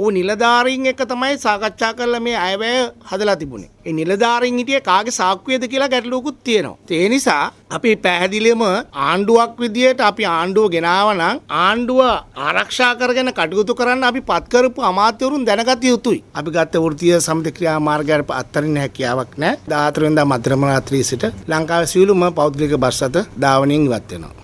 ඌ නිලධාරීන් එක තමයි සාකච්ඡා කරලා මේ අයවැය හදලා තිබුණේ. ඒ නිලධාරීන් හිටියේ කාගේ සාක්කුවේද කියලා ගැටලුවකුත් තියෙනවා. ඒ නිසා අපි පැහැදිලිවම ආණ්ඩුවක් විදියට අපි ආණ්ඩුව ගෙනාව නම් ආණ්ඩුව ආරක්ෂා කරගෙන කටයුතු කරන්න අපි පත් කරපු අමාත්‍යවරුන් දැනගත යුතුයි. අපි ගත්ත වෘත්තීය සමිති ක්‍රියාමාර්ගයට අත්තරින් හැකියාවක් නැහැ. 14 වෙනිදා මධ්‍යම රාත්‍රියේ සිට ලංකාවේ සියලුම පෞද්ගලික බස් අත ධාවනයෙන් ඉවත් වෙනවා.